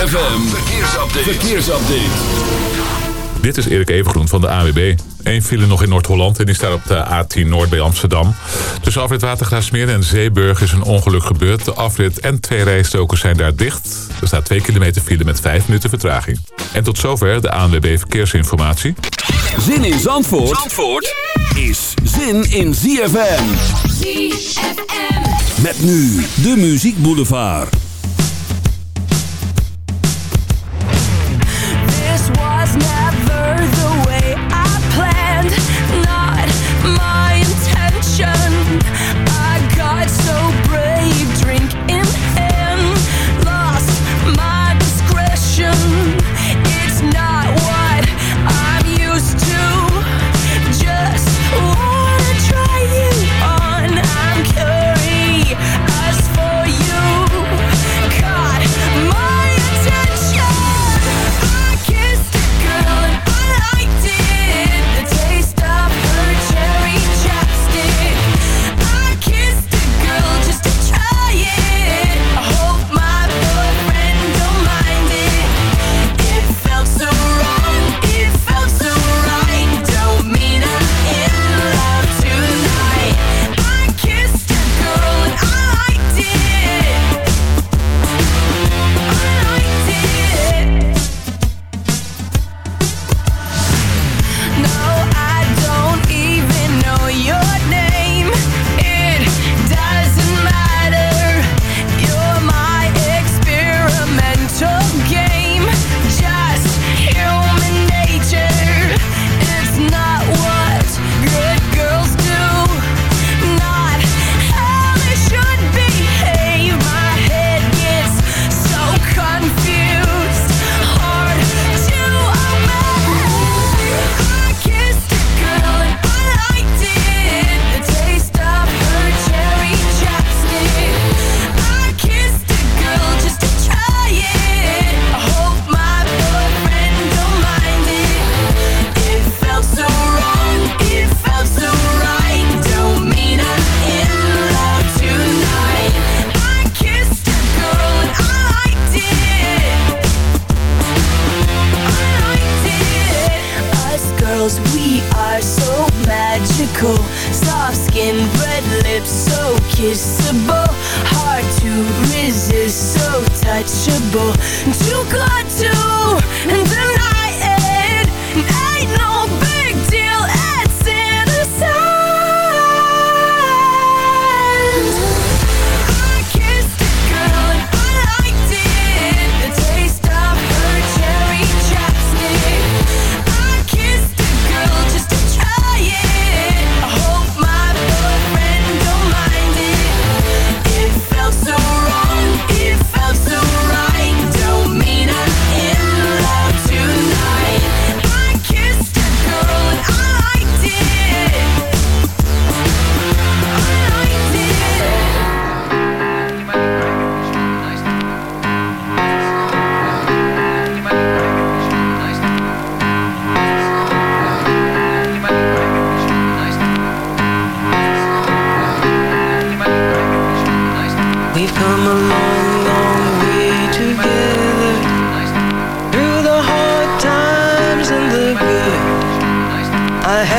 ZFM, verkeersupdate. verkeersupdate. Dit is Erik Evengroen van de AWB. Eén file nog in Noord-Holland en die staat op de A10 Noord bij Amsterdam. Tussen afrit Watergraafsmeer en Zeeburg is een ongeluk gebeurd. De afrit en twee rijstokers zijn daar dicht. Er staat 2 kilometer file met 5 minuten vertraging. En tot zover de ANWB Verkeersinformatie. Zin in Zandvoort, Zandvoort is zin in ZFM. ZFM. Met nu de Muziek Boulevard.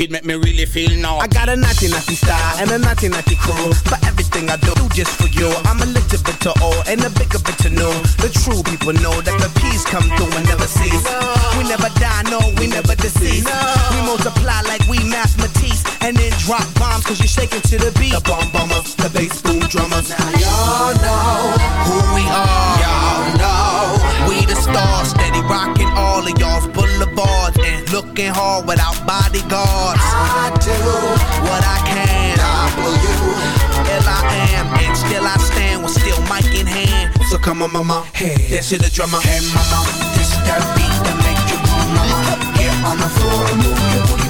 Your make me really feel naughty. I got a naughty naughty style and a naughty naughty crew. For everything I do, do just for you. I'm a little bit to old and a bigger bit to new. The true people know that the peace come through and never cease. We never die, no, we never deceive. We multiply like we math Matisse and then drop bombs cause you're shaking to the beat. The bomb bombers, the bass boom drummers. Now y'all know who we are. Y'all know we the stars, steady rocking all of y'all's boulevards and looking hard without bodyguards. I do what I can. W L I am and still I stand with still mic in hand. So come on, mama, hey, dance to the drummer. Hey, mama, this that beat that make you move, mama. Get on the floor and move your booty,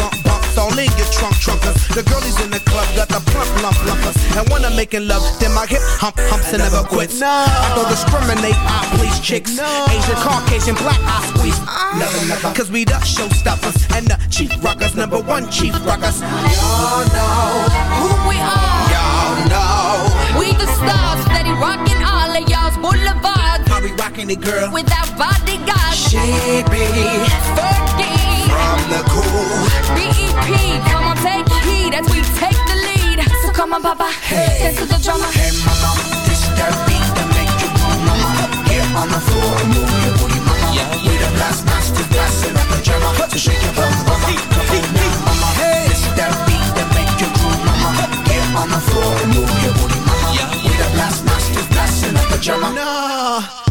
bumps all in your trunk trunkers. The girlies in the club got the plump lump lumpers. And when I'm making love, then my hip hump humps and never quits. I don't discriminate, I please chicks. Asian, Caucasian, black, I squeeze. Never, never. Cause we the showstoppers and the chief rockers, number one chief rockers. Y'all know Who we are. Y'all know We the stars, steady rocking all of y'all's boulevards. how we rocking it, girl. With Without bodyguards. She be Fergie. from the cool. BEP, come on, take heed as we take the lead. So come on, Papa, dance to the drummer. Hey mama, this that beat that make you move, mama. Get on the floor and move your booty, mama. We the blast master, blasting up the drummer. So shake your bum, mama. Come on now, mama. This that beat that make you groove, mama. Get on the floor and move your booty, mama. We the blast master, up the drummer. Nah, nah.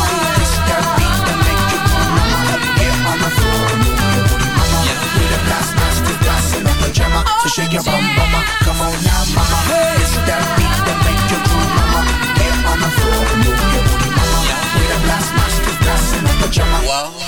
Drummer. So shake your bum, mama. Come on now, mama. This that beat that make you groove, mama. Get on the floor and move your booty, mama. We the blast master, blasting up the drummer. La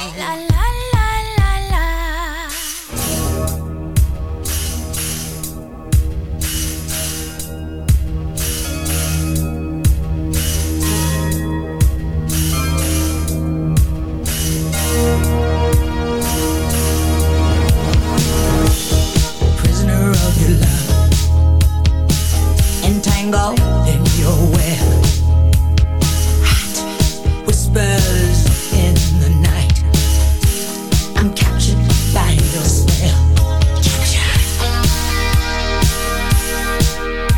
entangled in your web. Hot whispers in the night. I'm captured by your.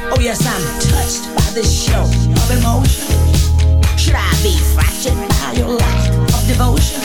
Oh yes, I'm touched by this show of emotion. Should I be fractured by your lack of devotion?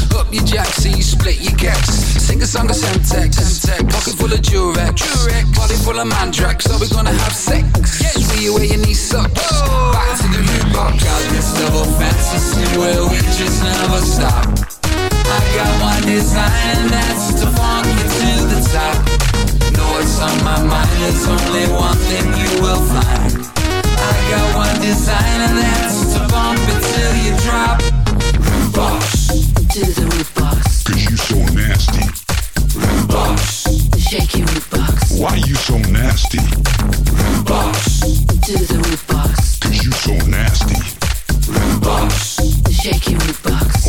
Up your jack, see you split your gex. Sing a song of Semtex. Pocket full of Durex. Body full of Mandrax. Are we gonna have sex? See you where your knee sucks. Oh. Back to the root box. Got this double fantasy where we just never stop. I got one design and that's to funk you to the top. Know what's on my mind, there's only one thing you will find. I got one design and that's to bump it till you drop.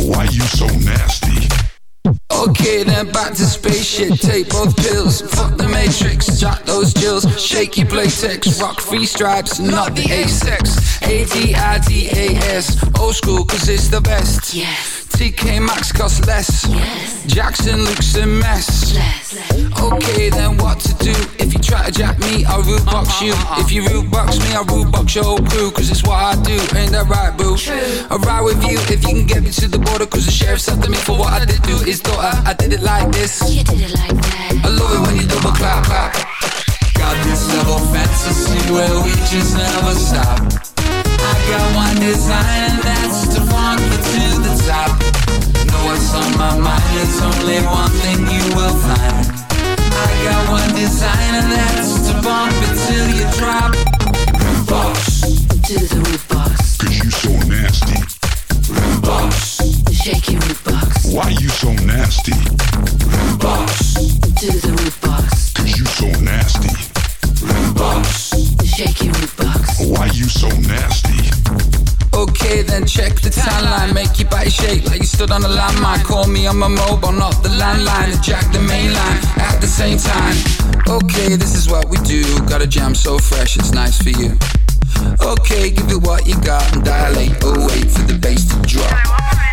Why you so nasty? Root box, Do the root box, Cause you so nasty. root box. shake your root box. Why you so nasty? Okay, then back to spaceship. Take both pills. Fuck the matrix. Jack those jills. Shake your playtex. Rock free stripes, not the A-sex. A-D-I-D-A-S. Old school, cause it's the best. Yes, TK Maxx costs less. yes, Jackson looks a mess. less. Okay, then what to do? If you try to jack me, I'll Rudebox you. If you Rudebox me, I'll Rudebox your whole crew. Cause it's what I do, ain't that right, boo? True. I'll ride with you if you can get me to the border. Cause the sheriff's after me for what I did do. his daughter. I did it like this. You did it like that. I love it when you double clap, clap. Got this double fantasy where we just never stop. I got one design and that's to funk you to the top. Know what's on my mind, there's only one thing you will find. Timeline. Make your body shake like you stood on a landmine. Call me on my mobile, not the landline. And jack the main line at the same time. Okay, this is what we do. Got a jam so fresh, it's nice for you. Okay, give it what you got and dilate. Oh, wait for the bass to drop.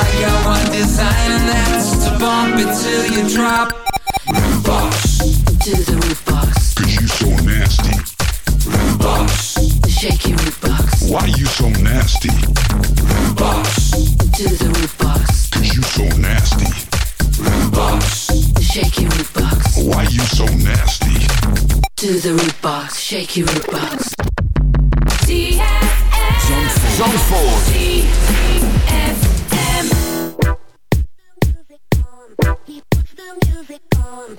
I got one design and that's to bump it till you drop. Roof box. To the roof box. Cause you so nasty. Roof box. Shake your roof box. Why you so nasty? Roof box. To the roof box. Cause you so nasty. Roof box. Shake your roof box. Why you so nasty? To the roof box. Shake your roof box. Zandvoort. You,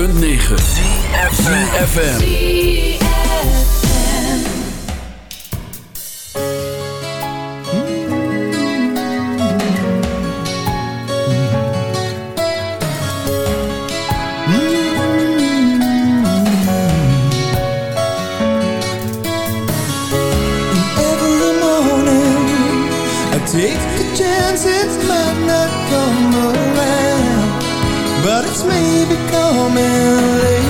106.9 ZFM Take a chance, it might not come around But it's maybe coming late.